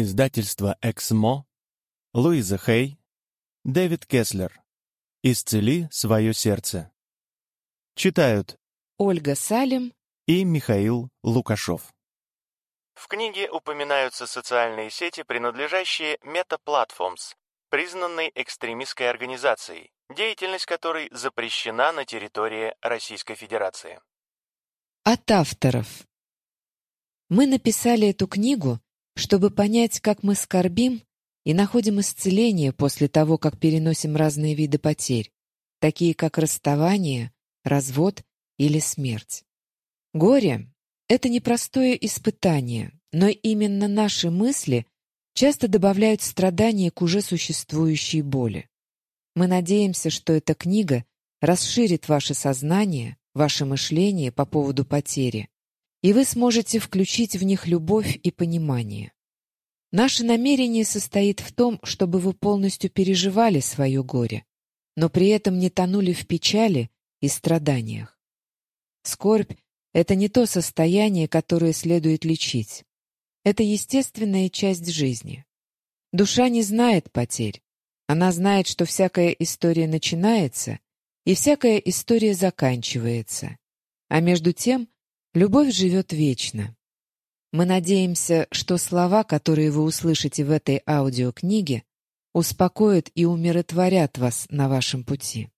Издательство «Эксмо», Луиза Хей, Дэвид Кеслер. «Исцели свое сердце». Читают Ольга Салим и Михаил Лукашов. В книге упоминаются социальные сети, принадлежащие Meta Platforms, признанной экстремистской организацией, деятельность которой запрещена на территории Российской Федерации. От авторов. Мы написали эту книгу, чтобы понять, как мы скорбим и находим исцеление после того, как переносим разные виды потерь, такие как расставание, развод или смерть. Горе — это непростое испытание, но именно наши мысли часто добавляют страдания к уже существующей боли. Мы надеемся, что эта книга расширит ваше сознание, ваше мышление по поводу потери, и вы сможете включить в них любовь и понимание. Наше намерение состоит в том, чтобы вы полностью переживали свое горе, но при этом не тонули в печали и страданиях. Скорбь — это не то состояние, которое следует лечить. Это естественная часть жизни. Душа не знает потерь. Она знает, что всякая история начинается, и всякая история заканчивается. А между тем Любовь живет вечно. Мы надеемся, что слова, которые вы услышите в этой аудиокниге, успокоят и умиротворят вас на вашем пути.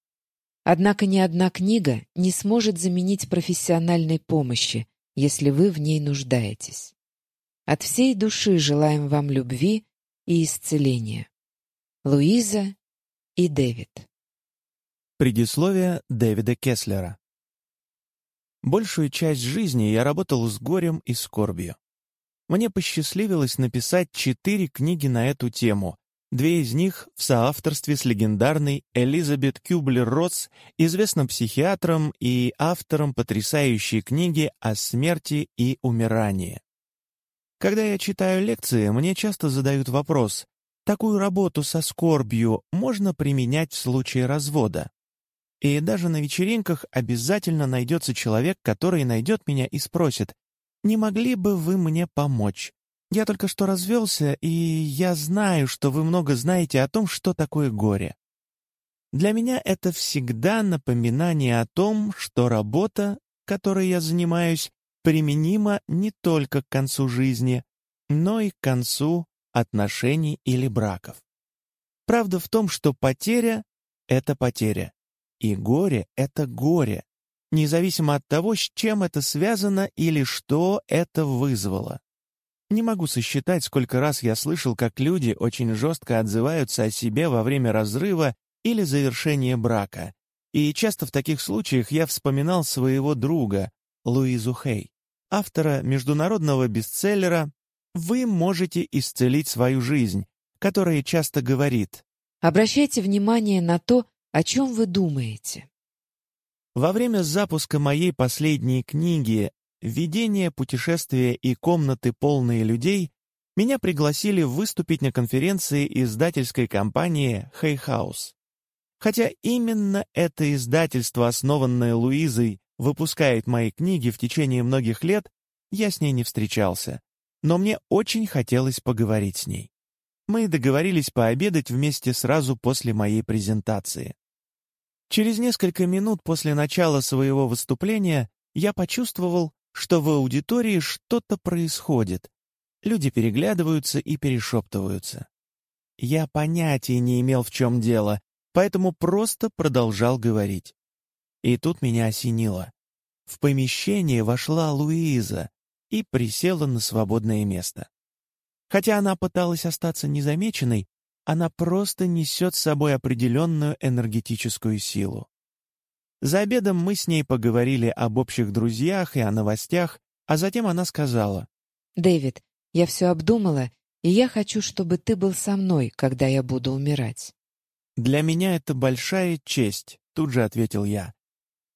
Однако ни одна книга не сможет заменить профессиональной помощи, если вы в ней нуждаетесь. От всей души желаем вам любви и исцеления. Луиза и Дэвид. Предисловие Дэвида Кеслера Большую часть жизни я работал с горем и скорбью. Мне посчастливилось написать четыре книги на эту тему, две из них в соавторстве с легендарной Элизабет Кюблер-Росс, известным психиатром и автором потрясающей книги о смерти и умирании. Когда я читаю лекции, мне часто задают вопрос, такую работу со скорбью можно применять в случае развода? И даже на вечеринках обязательно найдется человек, который найдет меня и спросит, «Не могли бы вы мне помочь? Я только что развелся, и я знаю, что вы много знаете о том, что такое горе». Для меня это всегда напоминание о том, что работа, которой я занимаюсь, применима не только к концу жизни, но и к концу отношений или браков. Правда в том, что потеря — это потеря. И горе — это горе, независимо от того, с чем это связано или что это вызвало. Не могу сосчитать, сколько раз я слышал, как люди очень жестко отзываются о себе во время разрыва или завершения брака. И часто в таких случаях я вспоминал своего друга, Луизу Хей, автора международного бестселлера «Вы можете исцелить свою жизнь», которая часто говорит «Обращайте внимание на то, о чем вы думаете? Во время запуска моей последней книги «Введение путешествия и комнаты, полные людей» меня пригласили выступить на конференции издательской компании House. Хотя именно это издательство, основанное Луизой, выпускает мои книги в течение многих лет, я с ней не встречался. Но мне очень хотелось поговорить с ней. Мы договорились пообедать вместе сразу после моей презентации. Через несколько минут после начала своего выступления я почувствовал, что в аудитории что-то происходит. Люди переглядываются и перешептываются. Я понятия не имел, в чем дело, поэтому просто продолжал говорить. И тут меня осенило. В помещение вошла Луиза и присела на свободное место. Хотя она пыталась остаться незамеченной, она просто несет с собой определенную энергетическую силу. За обедом мы с ней поговорили об общих друзьях и о новостях, а затем она сказала. «Дэвид, я все обдумала, и я хочу, чтобы ты был со мной, когда я буду умирать». «Для меня это большая честь», — тут же ответил я.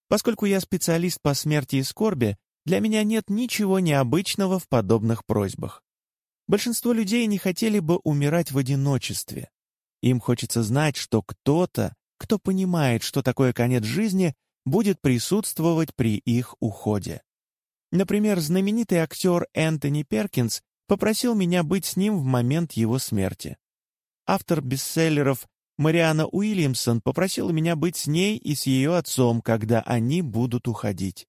«Поскольку я специалист по смерти и скорби, для меня нет ничего необычного в подобных просьбах. Большинство людей не хотели бы умирать в одиночестве. Им хочется знать, что кто-то, кто понимает, что такое конец жизни, будет присутствовать при их уходе. Например, знаменитый актер Энтони Перкинс попросил меня быть с ним в момент его смерти. Автор бестселлеров Мариана Уильямсон попросила меня быть с ней и с ее отцом, когда они будут уходить.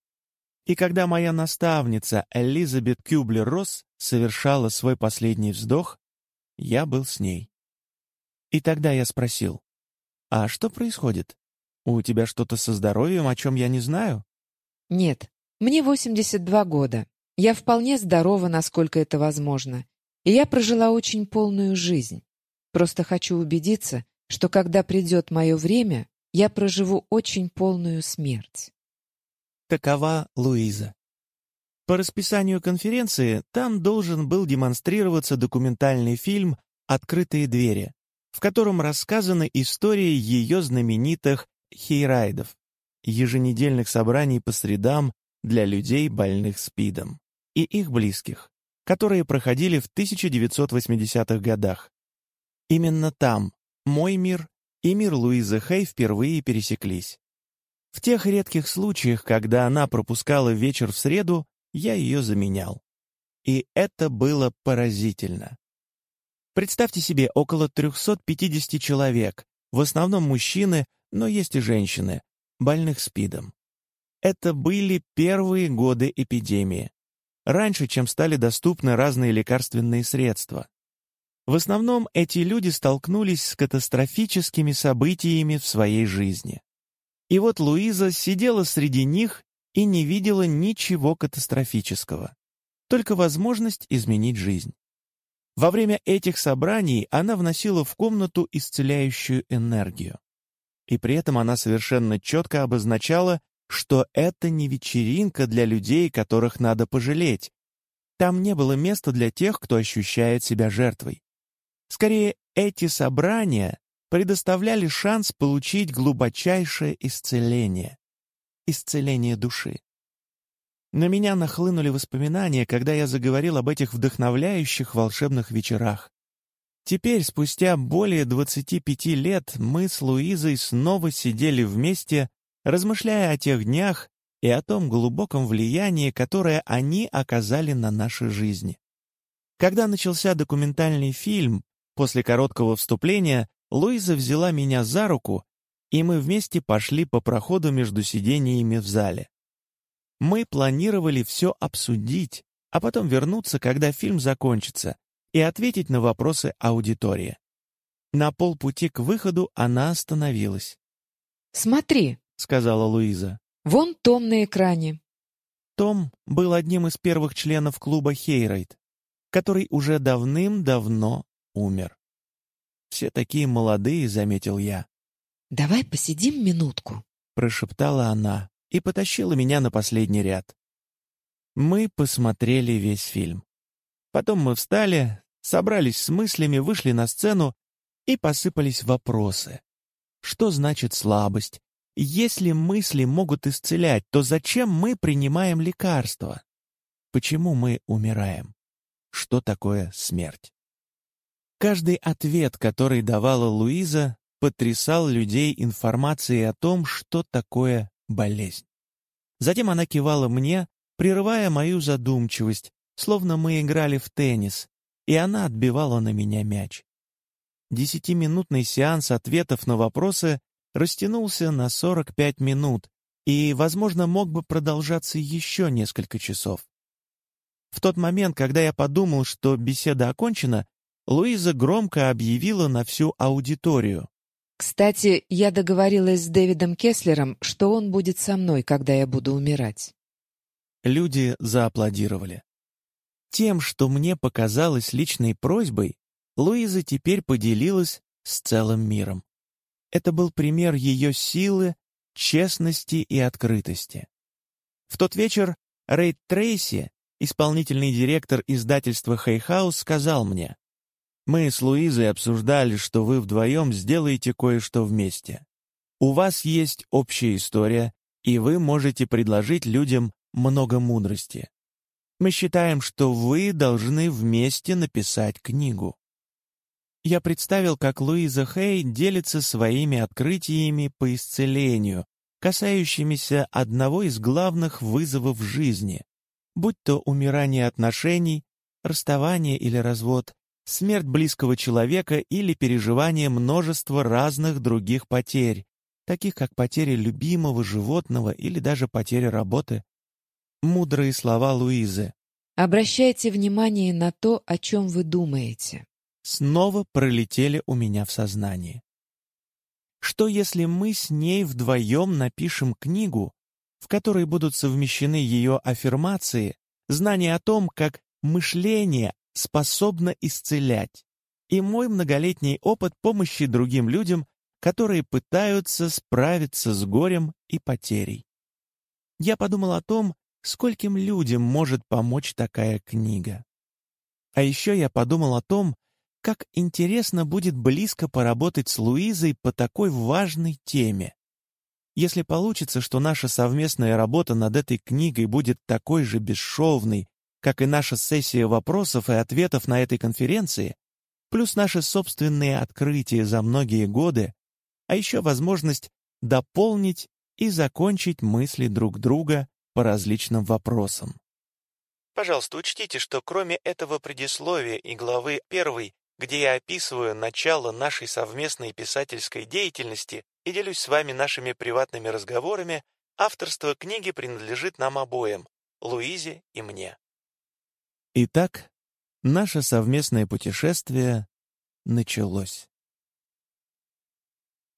И когда моя наставница Элизабет Кюблер-Росс совершала свой последний вздох, я был с ней. И тогда я спросил, «А что происходит? У тебя что-то со здоровьем, о чем я не знаю?» «Нет, мне 82 года. Я вполне здорова, насколько это возможно. И я прожила очень полную жизнь. Просто хочу убедиться, что когда придет мое время, я проживу очень полную смерть». Такова Луиза. По расписанию конференции там должен был демонстрироваться документальный фильм «Открытые двери», в котором рассказаны истории ее знаменитых хейрайдов, еженедельных собраний по средам для людей, больных СПИДом, и их близких, которые проходили в 1980-х годах. Именно там мой мир и мир Луизы Хей впервые пересеклись. В тех редких случаях, когда она пропускала вечер в среду, я ее заменял. И это было поразительно. Представьте себе около 350 человек, в основном мужчины, но есть и женщины, больных СПИДом. Это были первые годы эпидемии, раньше, чем стали доступны разные лекарственные средства. В основном эти люди столкнулись с катастрофическими событиями в своей жизни. И вот Луиза сидела среди них и не видела ничего катастрофического, только возможность изменить жизнь. Во время этих собраний она вносила в комнату исцеляющую энергию. И при этом она совершенно четко обозначала, что это не вечеринка для людей, которых надо пожалеть. Там не было места для тех, кто ощущает себя жертвой. Скорее, эти собрания предоставляли шанс получить глубочайшее исцеление, исцеление души. На меня нахлынули воспоминания, когда я заговорил об этих вдохновляющих волшебных вечерах. Теперь, спустя более 25 лет, мы с Луизой снова сидели вместе, размышляя о тех днях и о том глубоком влиянии, которое они оказали на наши жизни. Когда начался документальный фильм, после короткого вступления Луиза взяла меня за руку, и мы вместе пошли по проходу между сидениями в зале. Мы планировали все обсудить, а потом вернуться, когда фильм закончится, и ответить на вопросы аудитории. На полпути к выходу она остановилась. «Смотри», — сказала Луиза, — «вон Том на экране». Том был одним из первых членов клуба Хейрайт, который уже давным-давно умер. Все такие молодые, заметил я. «Давай посидим минутку», — прошептала она и потащила меня на последний ряд. Мы посмотрели весь фильм. Потом мы встали, собрались с мыслями, вышли на сцену и посыпались вопросы. Что значит слабость? Если мысли могут исцелять, то зачем мы принимаем лекарства? Почему мы умираем? Что такое смерть? Каждый ответ, который давала Луиза, потрясал людей информацией о том, что такое болезнь. Затем она кивала мне, прерывая мою задумчивость, словно мы играли в теннис, и она отбивала на меня мяч. Десятиминутный сеанс ответов на вопросы растянулся на 45 минут и, возможно, мог бы продолжаться еще несколько часов. В тот момент, когда я подумал, что беседа окончена, Луиза громко объявила на всю аудиторию. «Кстати, я договорилась с Дэвидом Кеслером, что он будет со мной, когда я буду умирать». Люди зааплодировали. Тем, что мне показалось личной просьбой, Луиза теперь поделилась с целым миром. Это был пример ее силы, честности и открытости. В тот вечер Рейд Трейси, исполнительный директор издательства «Хейхаус», сказал мне, мы с Луизой обсуждали, что вы вдвоем сделаете кое-что вместе. У вас есть общая история, и вы можете предложить людям много мудрости. Мы считаем, что вы должны вместе написать книгу. Я представил, как Луиза Хей делится своими открытиями по исцелению, касающимися одного из главных вызовов жизни, будь то умирание отношений, расставание или развод, смерть близкого человека или переживание множества разных других потерь, таких как потеря любимого животного или даже потеря работы. Мудрые слова Луизы. Обращайте внимание на то, о чем вы думаете. Снова пролетели у меня в сознании. Что если мы с ней вдвоем напишем книгу, в которой будут совмещены ее аффирмации, знания о том, как мышление способно исцелять, и мой многолетний опыт помощи другим людям, которые пытаются справиться с горем и потерей. Я подумал о том, скольким людям может помочь такая книга. А еще я подумал о том, как интересно будет близко поработать с Луизой по такой важной теме. Если получится, что наша совместная работа над этой книгой будет такой же бесшовной, как и наша сессия вопросов и ответов на этой конференции, плюс наши собственные открытия за многие годы, а еще возможность дополнить и закончить мысли друг друга по различным вопросам. Пожалуйста, учтите, что кроме этого предисловия и главы первой, где я описываю начало нашей совместной писательской деятельности и делюсь с вами нашими приватными разговорами, авторство книги принадлежит нам обоим, Луизе и мне. Итак, наше совместное путешествие началось.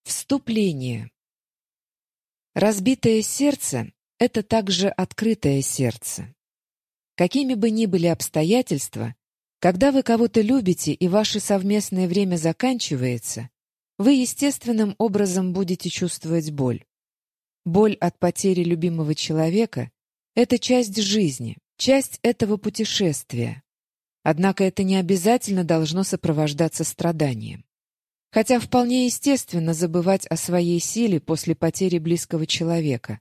Вступление. Разбитое сердце — это также открытое сердце. Какими бы ни были обстоятельства, когда вы кого-то любите и ваше совместное время заканчивается, вы естественным образом будете чувствовать боль. Боль от потери любимого человека — это часть жизни, часть этого путешествия. Однако это не обязательно должно сопровождаться страданием. Хотя вполне естественно забывать о своей силе после потери близкого человека.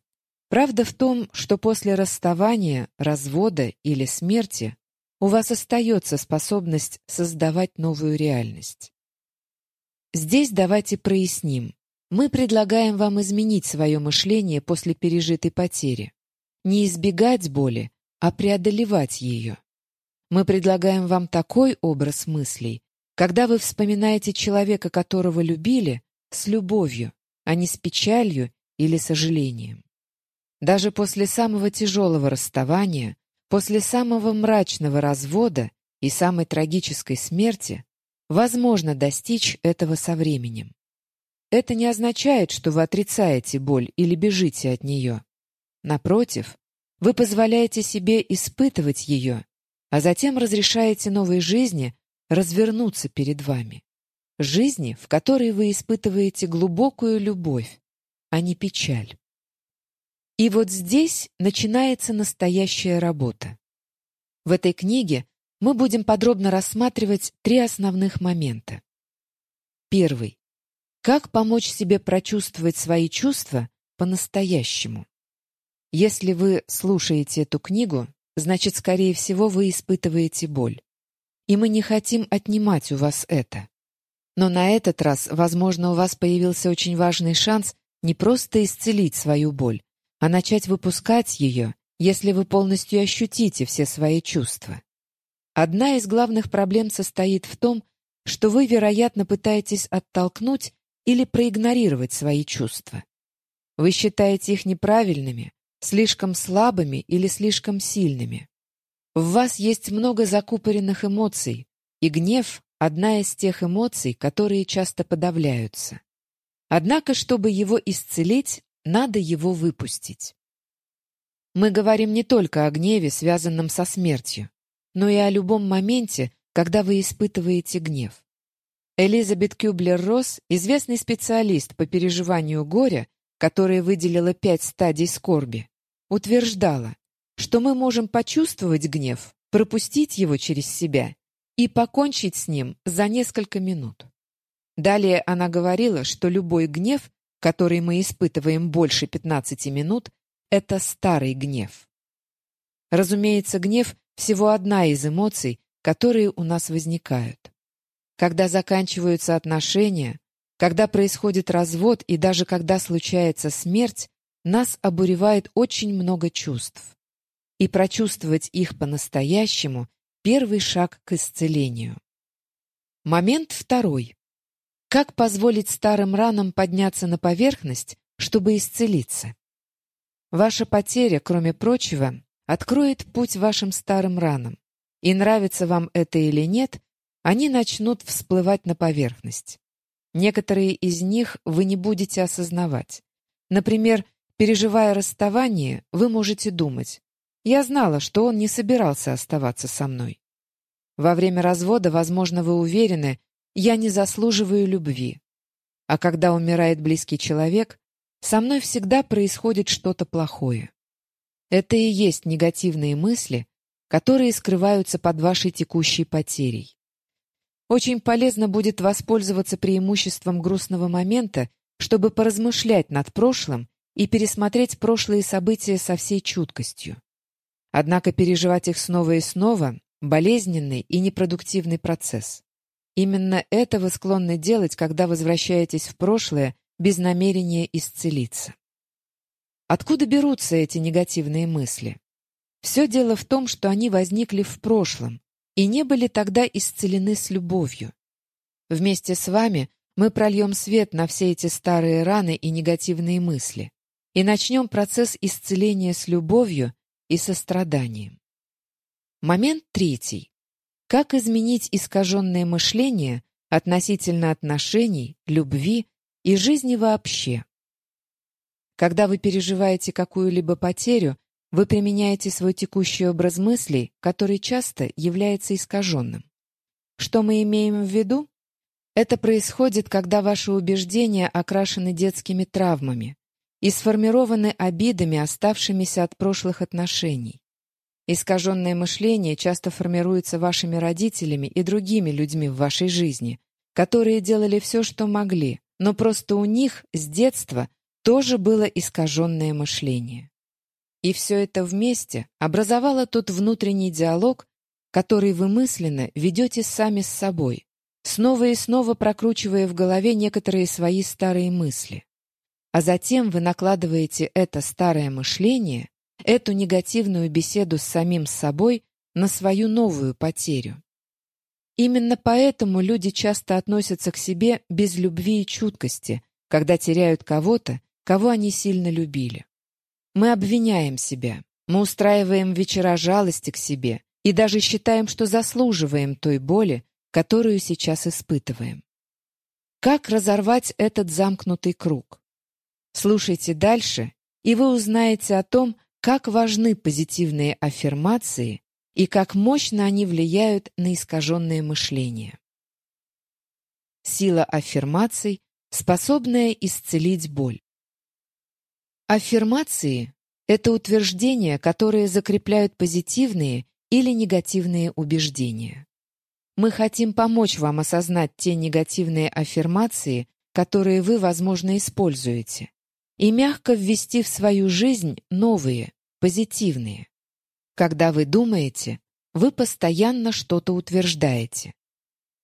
Правда в том, что после расставания, развода или смерти у вас остается способность создавать новую реальность. Здесь давайте проясним. Мы предлагаем вам изменить свое мышление после пережитой потери. Не избегать боли, а преодолевать ее. Мы предлагаем вам такой образ мыслей, когда вы вспоминаете человека, которого любили, с любовью, а не с печалью или сожалением. Даже после самого тяжелого расставания, после самого мрачного развода и самой трагической смерти возможно достичь этого со временем. Это не означает, что вы отрицаете боль или бежите от нее. Напротив, вы позволяете себе испытывать ее, а затем разрешаете новой жизни развернуться перед вами. Жизни, в которой вы испытываете глубокую любовь, а не печаль. И вот здесь начинается настоящая работа. В этой книге мы будем подробно рассматривать три основных момента. Первый. Как помочь себе прочувствовать свои чувства по-настоящему? Если вы слушаете эту книгу, значит, скорее всего, вы испытываете боль. И мы не хотим отнимать у вас это. Но на этот раз, возможно, у вас появился очень важный шанс не просто исцелить свою боль, а начать выпускать ее, если вы полностью ощутите все свои чувства. Одна из главных проблем состоит в том, что вы, вероятно, пытаетесь оттолкнуть или проигнорировать свои чувства. Вы считаете их неправильными, слишком слабыми или слишком сильными. В вас есть много закупоренных эмоций, и гнев — одна из тех эмоций, которые часто подавляются. Однако, чтобы его исцелить, надо его выпустить. Мы говорим не только о гневе, связанном со смертью, но и о любом моменте, когда вы испытываете гнев. Элизабет Кюблер-Росс, известный специалист по переживанию горя, которая выделила пять стадий скорби, утверждала, что мы можем почувствовать гнев, пропустить его через себя и покончить с ним за несколько минут. Далее она говорила, что любой гнев, который мы испытываем больше 15 минут, это старый гнев. Разумеется, гнев — всего одна из эмоций, которые у нас возникают. Когда заканчиваются отношения, когда происходит развод и даже когда случается смерть, нас обуревает очень много чувств. И прочувствовать их по-настоящему, первый шаг к исцелению. Момент второй. Как позволить старым ранам подняться на поверхность, чтобы исцелиться? Ваша потеря, кроме прочего, откроет путь вашим старым ранам. И нравится вам это или нет, они начнут всплывать на поверхность. Некоторые из них вы не будете осознавать. Например, переживая расставание, вы можете думать, «Я знала, что он не собирался оставаться со мной». Во время развода, возможно, вы уверены, «Я не заслуживаю любви». А когда умирает близкий человек, со мной всегда происходит что-то плохое. Это и есть негативные мысли, которые скрываются под вашей текущей потерей. Очень полезно будет воспользоваться преимуществом грустного момента, чтобы поразмышлять над прошлым и пересмотреть прошлые события со всей чуткостью. Однако переживать их снова и снова – болезненный и непродуктивный процесс. Именно это вы склонны делать, когда возвращаетесь в прошлое без намерения исцелиться. Откуда берутся эти негативные мысли? Все дело в том, что они возникли в прошлом и не были тогда исцелены с любовью. Вместе с вами мы прольем свет на все эти старые раны и негативные мысли и начнем процесс исцеления с любовью и состраданием. Момент третий. Как изменить искаженное мышление относительно отношений, любви и жизни вообще. Когда вы переживаете какую-либо потерю, вы применяете свой текущий образ мыслей, который часто является искаженным. Что мы имеем в виду? Это происходит, когда ваши убеждения окрашены детскими травмами и сформированы обидами, оставшимися от прошлых отношений. Искаженное мышление часто формируется вашими родителями и другими людьми в вашей жизни, которые делали все, что могли, но просто у них с детства тоже было искаженное мышление. И все это вместе образовало тот внутренний диалог, который вы мысленно ведете сами с собой, снова и снова прокручивая в голове некоторые свои старые мысли. А затем вы накладываете это старое мышление, эту негативную беседу с самим собой на свою новую потерю. Именно поэтому люди часто относятся к себе без любви и чуткости, когда теряют кого-то, кого они сильно любили. Мы обвиняем себя, мы устраиваем вечера жалости к себе и даже считаем, что заслуживаем той боли, которую сейчас испытываем. Как разорвать этот замкнутый круг? Слушайте дальше, и вы узнаете о том, как важны позитивные аффирмации и как мощно они влияют на искаженное мышление. Сила аффирмаций, способная исцелить боль. Аффирмации — это утверждения, которые закрепляют позитивные или негативные убеждения. Мы хотим помочь вам осознать те негативные аффирмации, которые вы, возможно, используете, и мягко ввести в свою жизнь новые, позитивные. Когда вы думаете, вы постоянно что-то утверждаете.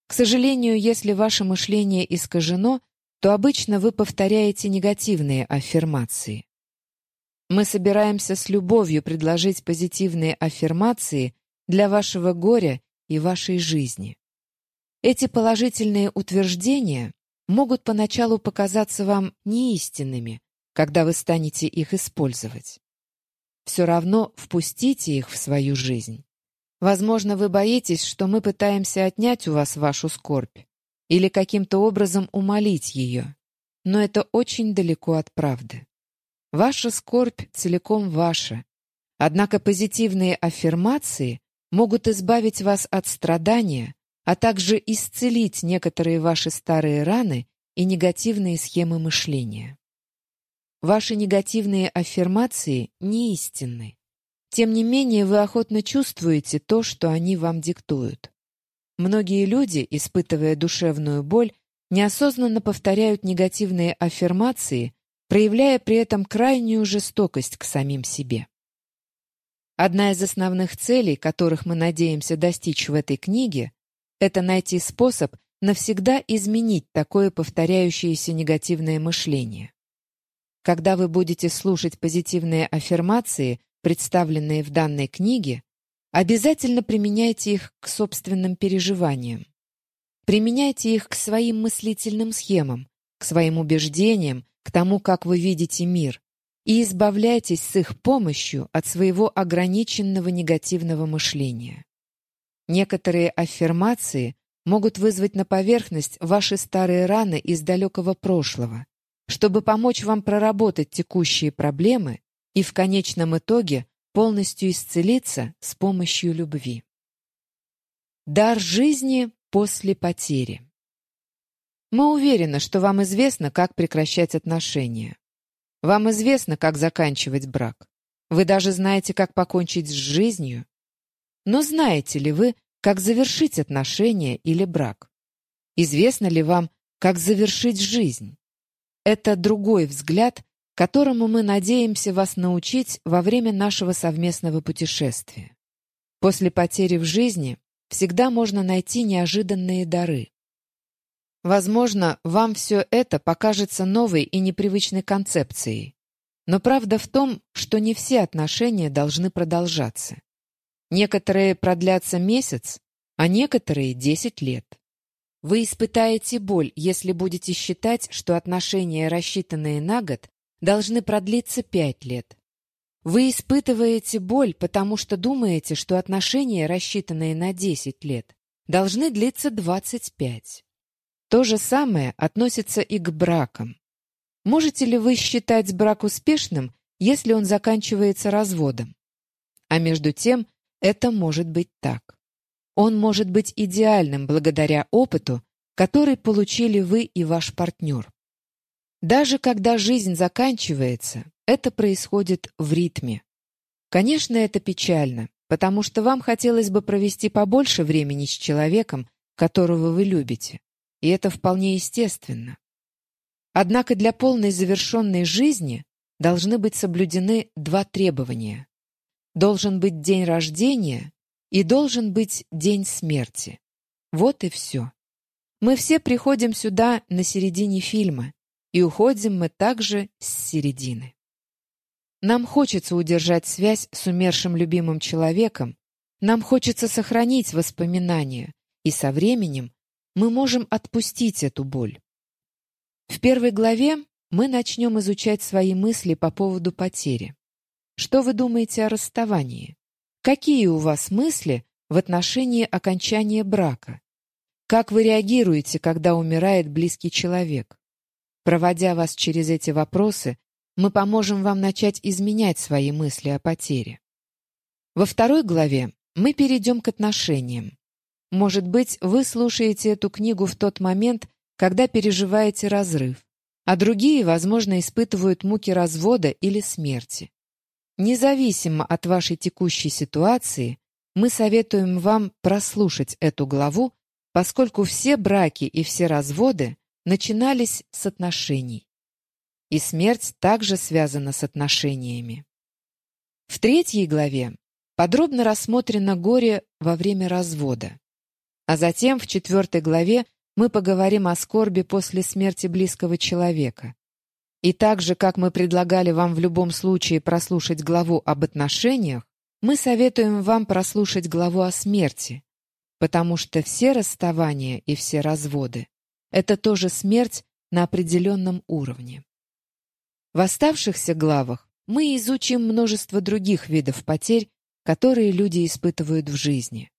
К сожалению, если ваше мышление искажено, то обычно вы повторяете негативные аффирмации. Мы собираемся с любовью предложить позитивные аффирмации для вашего горя и вашей жизни. Эти положительные утверждения могут поначалу показаться вам неистинными, когда вы станете их использовать все равно впустите их в свою жизнь. Возможно, вы боитесь, что мы пытаемся отнять у вас вашу скорбь или каким-то образом умолить ее, но это очень далеко от правды. Ваша скорбь целиком ваша, однако позитивные аффирмации могут избавить вас от страдания, а также исцелить некоторые ваши старые раны и негативные схемы мышления. Ваши негативные аффирмации не истинны. Тем не менее, вы охотно чувствуете то, что они вам диктуют. Многие люди, испытывая душевную боль, неосознанно повторяют негативные аффирмации, проявляя при этом крайнюю жестокость к самим себе. Одна из основных целей, которых мы надеемся достичь в этой книге, это найти способ навсегда изменить такое повторяющееся негативное мышление. Когда вы будете слушать позитивные аффирмации, представленные в данной книге, Обязательно применяйте их к собственным переживаниям. Применяйте их к своим мыслительным схемам, к своим убеждениям, к тому, как вы видите мир, и избавляйтесь с их помощью от своего ограниченного негативного мышления. Некоторые аффирмации могут вызвать на поверхность ваши старые раны из далекого прошлого, чтобы помочь вам проработать текущие проблемы и в конечном итоге полностью исцелиться с помощью любви. Дар жизни после потери. Мы уверены, что вам известно, как прекращать отношения. Вам известно, как заканчивать брак. Вы даже знаете, как покончить с жизнью. Но знаете ли вы, как завершить отношения или брак? Известно ли вам, как завершить жизнь? Это другой взгляд, которому мы надеемся вас научить во время нашего совместного путешествия. После потери в жизни всегда можно найти неожиданные дары. Возможно, вам все это покажется новой и непривычной концепцией. Но правда в том, что не все отношения должны продолжаться. Некоторые продлятся месяц, а некоторые — десять лет. Вы испытаете боль, если будете считать, что отношения, рассчитанные на год, должны продлиться пять лет. Вы испытываете боль, потому что думаете, что отношения, рассчитанные на десять лет, должны длиться двадцать пять. То же самое относится и к бракам. Можете ли вы считать брак успешным, если он заканчивается разводом? А между тем, это может быть так. Он может быть идеальным благодаря опыту, который получили вы и ваш партнер. Даже когда жизнь заканчивается, это происходит в ритме. Конечно, это печально, потому что вам хотелось бы провести побольше времени с человеком, которого вы любите и это вполне естественно. Однако для полной завершенной жизни должны быть соблюдены два требования. Должен быть день рождения и должен быть день смерти. Вот и все. Мы все приходим сюда на середине фильма, и уходим мы также с середины. Нам хочется удержать связь с умершим любимым человеком, нам хочется сохранить воспоминания, и со временем мы можем отпустить эту боль. В первой главе мы начнем изучать свои мысли по поводу потери. Что вы думаете о расставании? Какие у вас мысли в отношении окончания брака? Как вы реагируете, когда умирает близкий человек? Проводя вас через эти вопросы, мы поможем вам начать изменять свои мысли о потере. Во второй главе мы перейдем к отношениям. Может быть, вы слушаете эту книгу в тот момент, когда переживаете разрыв, а другие, возможно, испытывают муки развода или смерти. Независимо от вашей текущей ситуации, мы советуем вам прослушать эту главу, поскольку все браки и все разводы начинались с отношений. И смерть также связана с отношениями. В третьей главе подробно рассмотрено горе во время развода. А затем в четвертой главе мы поговорим о скорби после смерти близкого человека. И так же, как мы предлагали вам в любом случае прослушать главу об отношениях, мы советуем вам прослушать главу о смерти, потому что все расставания и все разводы — это тоже смерть на определенном уровне. В оставшихся главах мы изучим множество других видов потерь, которые люди испытывают в жизни.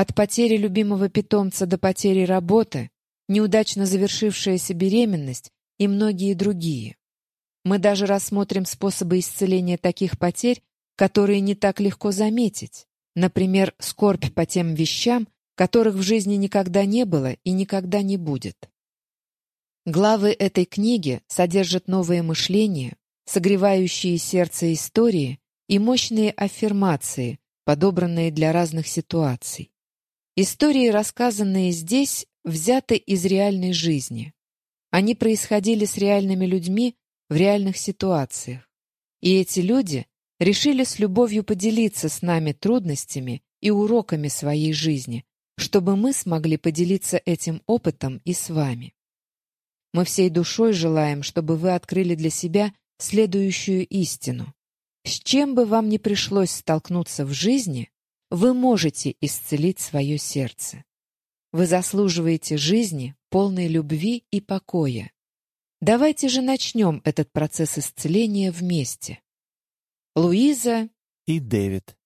От потери любимого питомца до потери работы, неудачно завершившаяся беременность и многие другие. Мы даже рассмотрим способы исцеления таких потерь, которые не так легко заметить. Например, скорбь по тем вещам, которых в жизни никогда не было и никогда не будет. Главы этой книги содержат новые мышления, согревающие сердце истории и мощные аффирмации, подобранные для разных ситуаций. Истории, рассказанные здесь, взяты из реальной жизни. Они происходили с реальными людьми в реальных ситуациях. И эти люди решили с любовью поделиться с нами трудностями и уроками своей жизни, чтобы мы смогли поделиться этим опытом и с вами. Мы всей душой желаем, чтобы вы открыли для себя следующую истину. С чем бы вам ни пришлось столкнуться в жизни, Вы можете исцелить свое сердце. Вы заслуживаете жизни, полной любви и покоя. Давайте же начнем этот процесс исцеления вместе. Луиза и Дэвид.